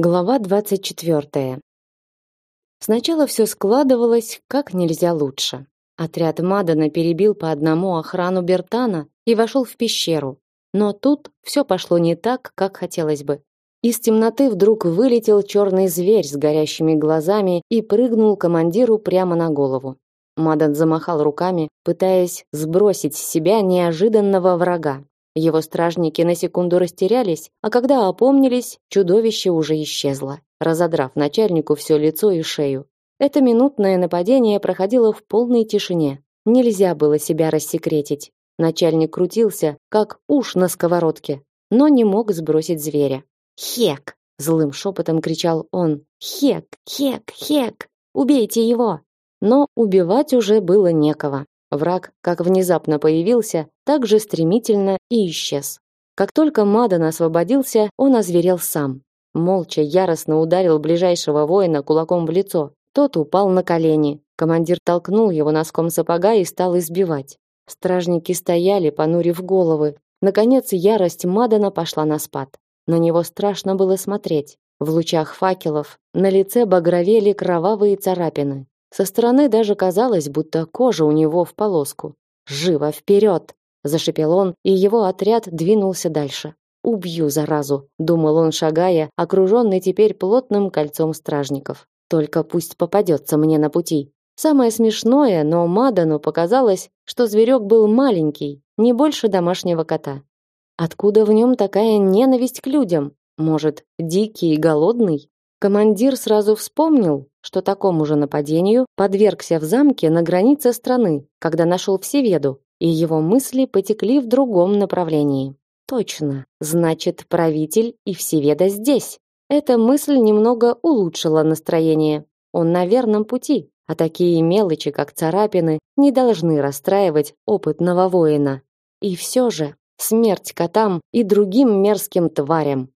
Глава 24. Сначала все складывалось как нельзя лучше. Отряд Мадана перебил по одному охрану Бертана и вошел в пещеру. Но тут все пошло не так, как хотелось бы. Из темноты вдруг вылетел черный зверь с горящими глазами и прыгнул командиру прямо на голову. Мадан замахал руками, пытаясь сбросить с себя неожиданного врага. Его стражники на секунду растерялись, а когда опомнились, чудовище уже исчезло, разодрав начальнику все лицо и шею. Это минутное нападение проходило в полной тишине. Нельзя было себя рассекретить. Начальник крутился, как уж на сковородке, но не мог сбросить зверя. «Хек!» — злым шепотом кричал он. «Хек! Хек! Хек! Убейте его!» Но убивать уже было некого. Враг, как внезапно появился, так же стремительно и исчез. Как только Мадан освободился, он озверел сам. Молча яростно ударил ближайшего воина кулаком в лицо. Тот упал на колени. Командир толкнул его носком сапога и стал избивать. Стражники стояли, понурив головы. Наконец ярость Мадана пошла на спад. На него страшно было смотреть. В лучах факелов на лице багровели кровавые царапины. Со стороны даже казалось, будто кожа у него в полоску. «Живо вперед!» – зашипел он, и его отряд двинулся дальше. «Убью, заразу!» – думал он, шагая, окруженный теперь плотным кольцом стражников. «Только пусть попадется мне на пути». Самое смешное, но Мадану показалось, что зверек был маленький, не больше домашнего кота. Откуда в нем такая ненависть к людям? Может, дикий и голодный? Командир сразу вспомнил, что такому же нападению подвергся в замке на границе страны, когда нашел Всеведу, и его мысли потекли в другом направлении. Точно, значит, правитель и Всеведа здесь. Эта мысль немного улучшила настроение. Он на верном пути, а такие мелочи, как царапины, не должны расстраивать опытного воина. И все же, смерть котам и другим мерзким тварям.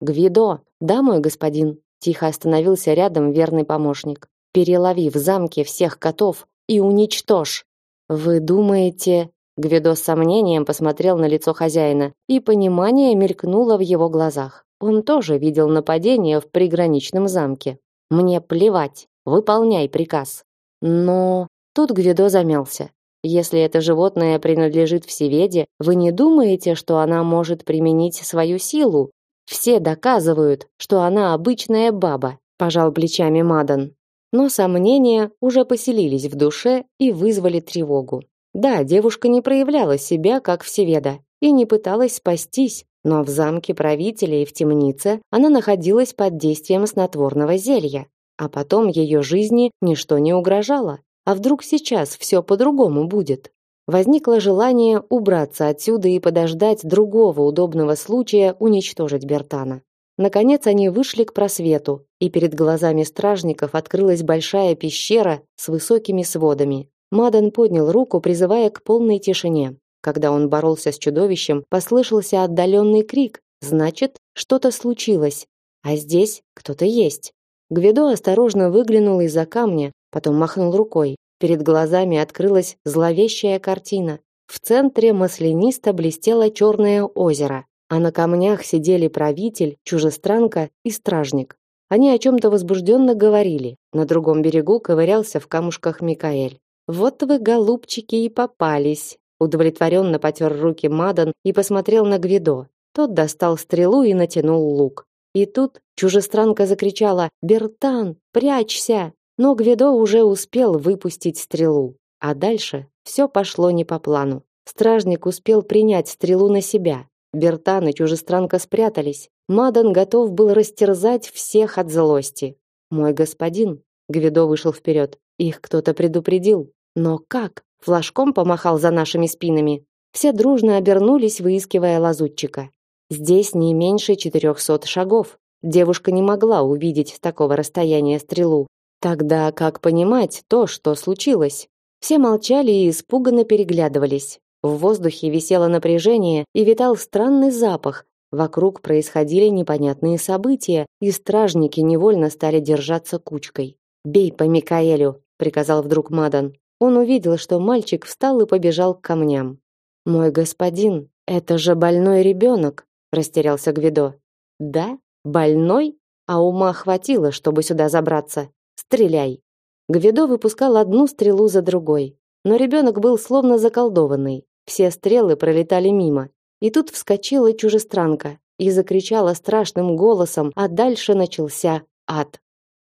Гвидо, да, мой господин, Тихо остановился рядом верный помощник. Перелови в замке всех котов и уничтожь. Вы думаете, Гвидо с сомнением посмотрел на лицо хозяина, и понимание мелькнуло в его глазах. Он тоже видел нападение в приграничном замке. Мне плевать, выполняй приказ. Но тут Гвидо замялся. Если это животное принадлежит Всеведе, вы не думаете, что она может применить свою силу все доказывают, что она обычная баба, пожал плечами Мадан. Но сомнения уже поселились в душе и вызвали тревогу. Да, девушка не проявляла себя как всеведа и не пыталась спастись, но в замке правителя и в темнице она находилась под действием снотворного зелья. А потом ее жизни ничто не угрожало. А вдруг сейчас все по-другому будет? Возникло желание убраться отсюда и подождать другого удобного случая уничтожить Бертана. Наконец они вышли к просвету, и перед глазами стражников открылась большая пещера с высокими сводами. Мадан поднял руку, призывая к полной тишине. Когда он боролся с чудовищем, послышался отдаленный крик. Значит, что-то случилось. А здесь кто-то есть. Гвидо осторожно выглянул из-за камня, потом махнул рукой. Перед глазами открылась зловещая картина. В центре маслянисто блестело черное озеро, а на камнях сидели правитель, чужестранка и стражник. Они о чем-то возбужденно говорили. На другом берегу ковырялся в камушках Микаэль. «Вот вы, голубчики, и попались!» Удовлетворенно потер руки Мадан и посмотрел на Гвидо. Тот достал стрелу и натянул лук. И тут чужестранка закричала «Бертан, прячься!» Но Гвидо уже успел выпустить стрелу, а дальше все пошло не по плану. Стражник успел принять стрелу на себя. Бертан и чужестранка спрятались. Мадан готов был растерзать всех от злости. «Мой господин», — Гвидо вышел вперед, — «их кто-то предупредил. Но как? Флажком помахал за нашими спинами». Все дружно обернулись, выискивая лазутчика. Здесь не меньше четырехсот шагов. Девушка не могла увидеть с такого расстояния стрелу. Тогда как понимать то, что случилось? Все молчали и испуганно переглядывались. В воздухе висело напряжение и витал странный запах. Вокруг происходили непонятные события, и стражники невольно стали держаться кучкой. «Бей по Микаэлю», — приказал вдруг Мадан. Он увидел, что мальчик встал и побежал к камням. «Мой господин, это же больной ребенок», — растерялся Гвидо. «Да? Больной? а ума хватило, чтобы сюда забраться. Стреляй. Гвидо выпускал одну стрелу за другой, но ребенок был словно заколдованный. Все стрелы пролетали мимо. И тут вскочила чужестранка и закричала страшным голосом, а дальше начался ад.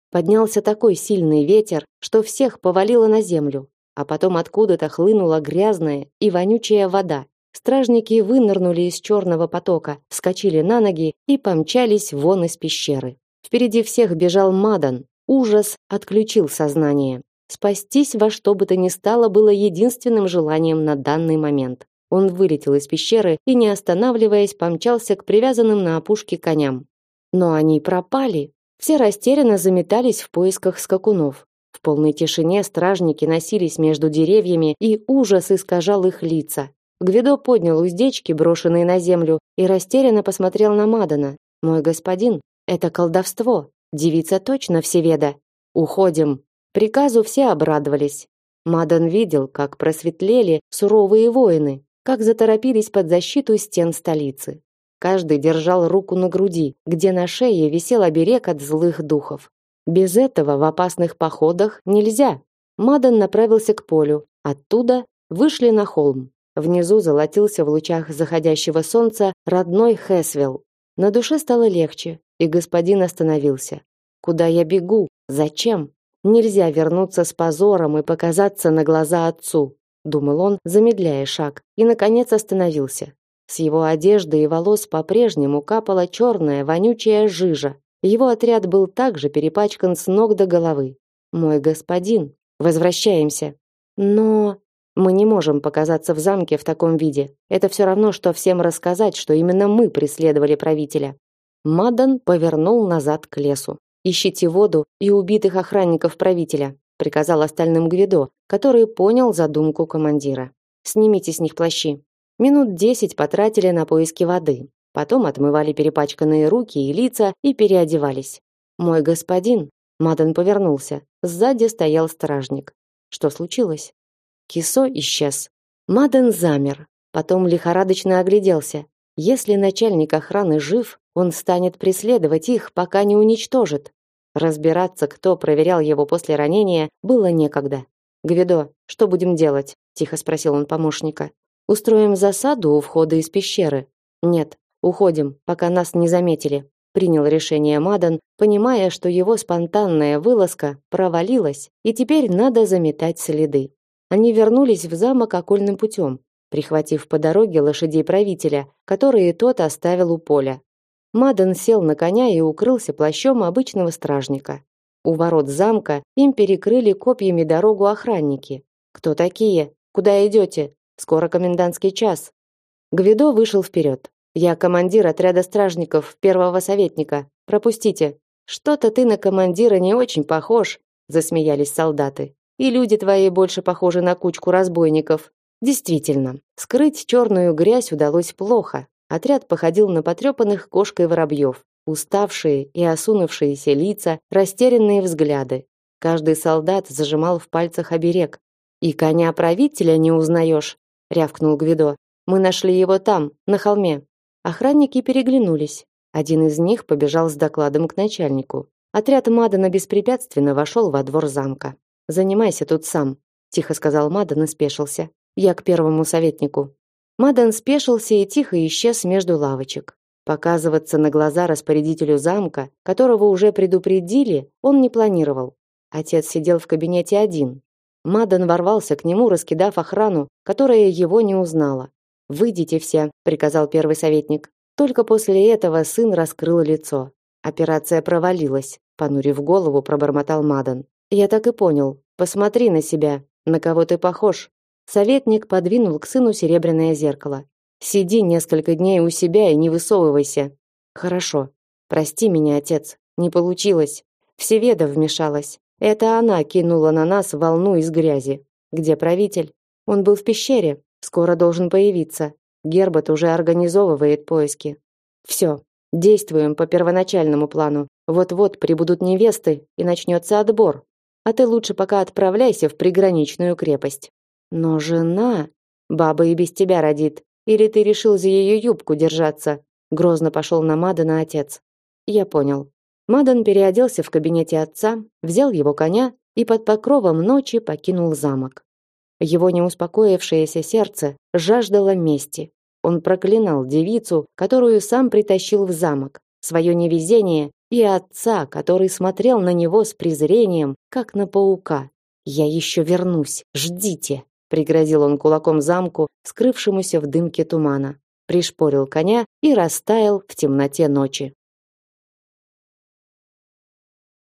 Поднялся такой сильный ветер, что всех повалило на землю, а потом откуда-то хлынула грязная и вонючая вода. Стражники вынырнули из черного потока, вскочили на ноги и помчались вон из пещеры. Впереди всех бежал Мадан. Ужас отключил сознание. Спастись во что бы то ни стало было единственным желанием на данный момент. Он вылетел из пещеры и, не останавливаясь, помчался к привязанным на опушке коням. Но они пропали. Все растерянно заметались в поисках скакунов. В полной тишине стражники носились между деревьями, и ужас искажал их лица. Гвидо поднял уздечки, брошенные на землю, и растерянно посмотрел на Мадана. «Мой господин, это колдовство. Девица точно всеведа. Уходим. Приказу все обрадовались. Мадан видел, как просветлели суровые воины, как заторопились под защиту стен столицы. Каждый держал руку на груди, где на шее висел оберег от злых духов. Без этого в опасных походах нельзя. Мадан направился к полю. Оттуда вышли на холм. Внизу золотился в лучах заходящего солнца родной Хесвелл. На душе стало легче и господин остановился. Куда я бегу? Зачем? Нельзя вернуться с позором и показаться на глаза отцу, думал он, замедляя шаг, и наконец остановился. С его одежды и волос по-прежнему капала черная вонючая жижа. Его отряд был также перепачкан с ног до головы. Мой господин, возвращаемся. Но мы не можем показаться в замке в таком виде. Это все равно что всем рассказать, что именно мы преследовали правителя. Мадан повернул назад к лесу. Ищите воду и убитых охранников правителя, приказал остальным Гвидо, который понял задумку командира. Снимите с них плащи. Минут десять потратили на поиски воды. Потом отмывали перепачканные руки и лица и переодевались. Мой господин, Мадан повернулся. Сзади стоял стражник. Что случилось? Кисо исчез. Мадан замер, потом лихорадочно огляделся. Если начальник охраны жив, он станет преследовать их, пока не уничтожит. Разбираться, кто проверял его после ранения, было некогда. «Гвидо, что будем делать?» – тихо спросил он помощника. «Устроим засаду у входа из пещеры?» «Нет, уходим, пока нас не заметили», – принял решение Мадан, понимая, что его спонтанная вылазка провалилась, и теперь надо заметать следы. Они вернулись в замок окольным путем, прихватив по дороге лошадей правителя, которые тот оставил у поля. Мадан сел на коня и укрылся плащом обычного стражника. У ворот замка им перекрыли копьями дорогу охранники. Кто такие? Куда идете? Скоро комендантский час. Гвидо вышел вперед. Я командир отряда стражников первого советника. Пропустите. Что-то ты на командира не очень похож, засмеялись солдаты. И люди твои больше похожи на кучку разбойников. Действительно, скрыть черную грязь удалось плохо. Отряд походил на потрепанных кошкой воробьев. Уставшие и осунувшиеся лица, растерянные взгляды. Каждый солдат зажимал в пальцах оберег. «И коня правителя не узнаешь», — рявкнул Гвидо. «Мы нашли его там, на холме». Охранники переглянулись. Один из них побежал с докладом к начальнику. Отряд Мадана беспрепятственно вошел во двор замка. «Занимайся тут сам», — тихо сказал Мадан и спешился. «Я к первому советнику». Мадан спешился и тихо исчез между лавочек. Показываться на глаза распорядителю замка, которого уже предупредили, он не планировал. Отец сидел в кабинете один. Мадан ворвался к нему, раскидав охрану, которая его не узнала. «Выйдите все», — приказал первый советник. Только после этого сын раскрыл лицо. Операция провалилась, понурив голову, пробормотал Мадан. «Я так и понял. Посмотри на себя. На кого ты похож?» Советник подвинул к сыну серебряное зеркало. Сиди несколько дней у себя и не высовывайся. Хорошо. Прости меня, отец. Не получилось. Всеведа вмешалась. Это она кинула на нас волну из грязи. Где правитель? Он был в пещере. Скоро должен появиться. Гербат уже организовывает поиски. Все. Действуем по первоначальному плану. Вот-вот прибудут невесты и начнется отбор. А ты лучше пока отправляйся в приграничную крепость. Но жена... Баба и без тебя родит. Или ты решил за ее юбку держаться? Грозно пошел на Мадана отец. Я понял. Мадан переоделся в кабинете отца, взял его коня и под покровом ночи покинул замок. Его неуспокоившееся сердце жаждало мести. Он проклинал девицу, которую сам притащил в замок, свое невезение и отца, который смотрел на него с презрением, как на паука. Я еще вернусь, ждите, пригрозил он кулаком замку, скрывшемуся в дымке тумана. Пришпорил коня и растаял в темноте ночи.